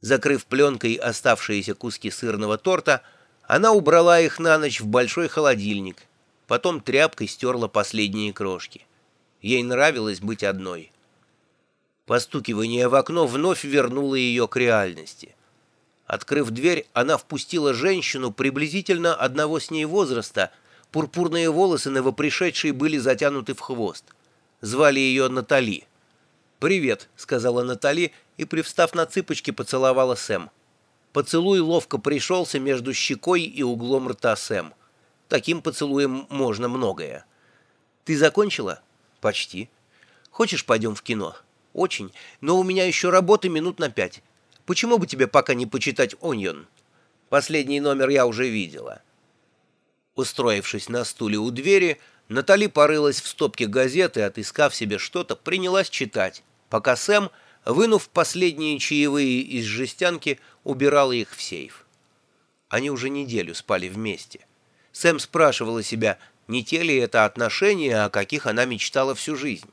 Закрыв пленкой оставшиеся куски сырного торта, она убрала их на ночь в большой холодильник, потом тряпкой стерла последние крошки. Ей нравилось быть одной. Постукивание в окно вновь вернуло ее к реальности. Открыв дверь, она впустила женщину приблизительно одного с ней возраста. Пурпурные волосы новопришедшей были затянуты в хвост. Звали ее Натали. «Привет», — сказала Натали, и, привстав на цыпочки, поцеловала Сэм. Поцелуй ловко пришелся между щекой и углом рта Сэм. Таким поцелуем можно многое. «Ты закончила?» «Почти». «Хочешь, пойдем в кино?» «Очень. Но у меня еще работы минут на пять. Почему бы тебе пока не почитать «Оньон»?» «Последний номер я уже видела». Устроившись на стуле у двери, Натали порылась в стопке газеты, отыскав себе что-то, принялась читать пока Сэм, вынув последние чаевые из жестянки, убирала их в сейф. Они уже неделю спали вместе. Сэм спрашивала себя, не те ли это отношения, о каких она мечтала всю жизнь.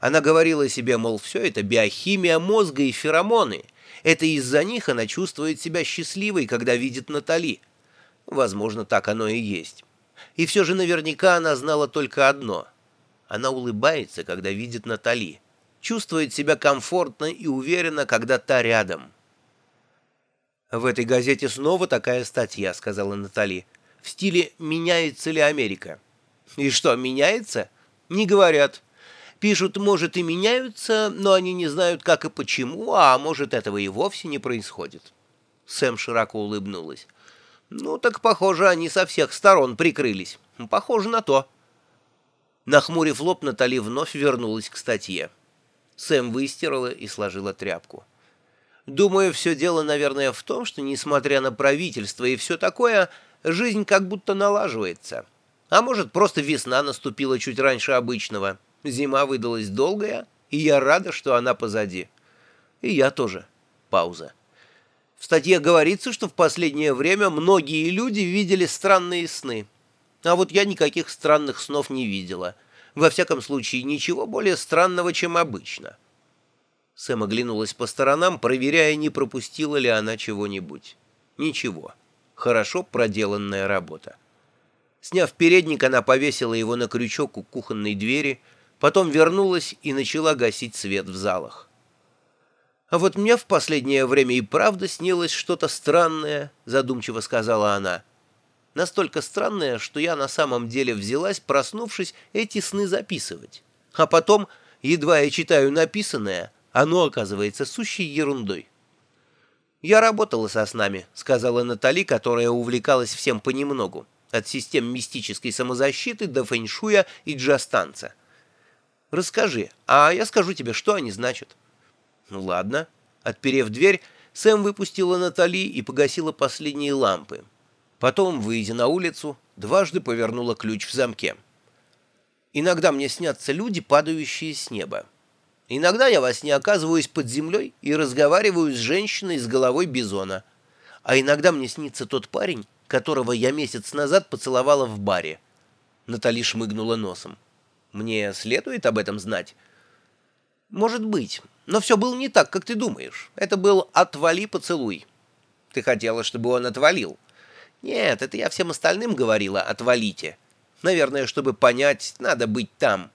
Она говорила себе, мол, все это биохимия мозга и феромоны. Это из-за них она чувствует себя счастливой, когда видит Натали. Возможно, так оно и есть. И все же наверняка она знала только одно. Она улыбается, когда видит Натали чувствует себя комфортно и уверенно, когда та рядом. «В этой газете снова такая статья», — сказала Натали, — «в стиле «Меняется ли Америка?» «И что, меняется?» «Не говорят. Пишут, может, и меняются, но они не знают, как и почему, а может, этого и вовсе не происходит». Сэм широко улыбнулась. «Ну, так, похоже, они со всех сторон прикрылись. Похоже на то». Нахмурив лоб, Натали вновь вернулась к статье. Сэм выстирала и сложила тряпку. Думаю, все дело, наверное, в том, что, несмотря на правительство и все такое, жизнь как будто налаживается. А может, просто весна наступила чуть раньше обычного. Зима выдалась долгая, и я рада, что она позади. И я тоже. Пауза. В статье говорится, что в последнее время многие люди видели странные сны. А вот я никаких странных снов не видела. Во всяком случае, ничего более странного, чем обычно. Сэм оглянулась по сторонам, проверяя, не пропустила ли она чего-нибудь. Ничего. Хорошо проделанная работа. Сняв передник, она повесила его на крючок у кухонной двери, потом вернулась и начала гасить свет в залах. «А вот мне в последнее время и правда снилось что-то странное», — задумчиво сказала она. Настолько странное, что я на самом деле взялась, проснувшись, эти сны записывать. А потом, едва я читаю написанное, оно оказывается сущей ерундой. «Я работала со снами», — сказала Натали, которая увлекалась всем понемногу, от систем мистической самозащиты до фэншуя и джастанца. «Расскажи, а я скажу тебе, что они значат». «Ну ладно». Отперев дверь, Сэм выпустила Натали и погасила последние лампы. Потом, выйдя на улицу, дважды повернула ключ в замке. Иногда мне снятся люди, падающие с неба. Иногда я во сне оказываюсь под землей и разговариваю с женщиной с головой бизона. А иногда мне снится тот парень, которого я месяц назад поцеловала в баре. Натали шмыгнула носом. Мне следует об этом знать? Может быть, но все было не так, как ты думаешь. Это был «отвали поцелуй». Ты хотела, чтобы он отвалил. «Нет, это я всем остальным говорила, отвалите. Наверное, чтобы понять, надо быть там».